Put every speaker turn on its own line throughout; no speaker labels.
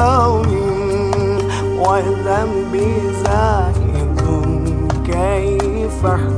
يوم وذنبي زائد كيف احتمالي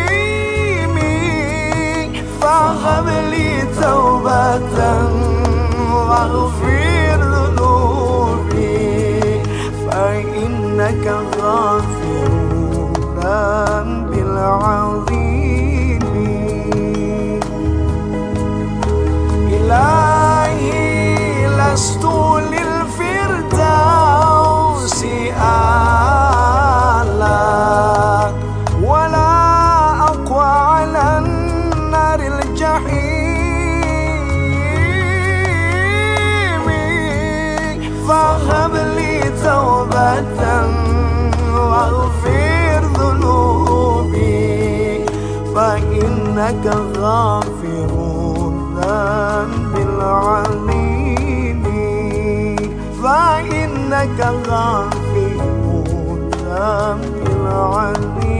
الجحيم فهب وأغفر ذنوبي فإنك غافر الذنب العظيم. فإنك غافر الذنب العظيم.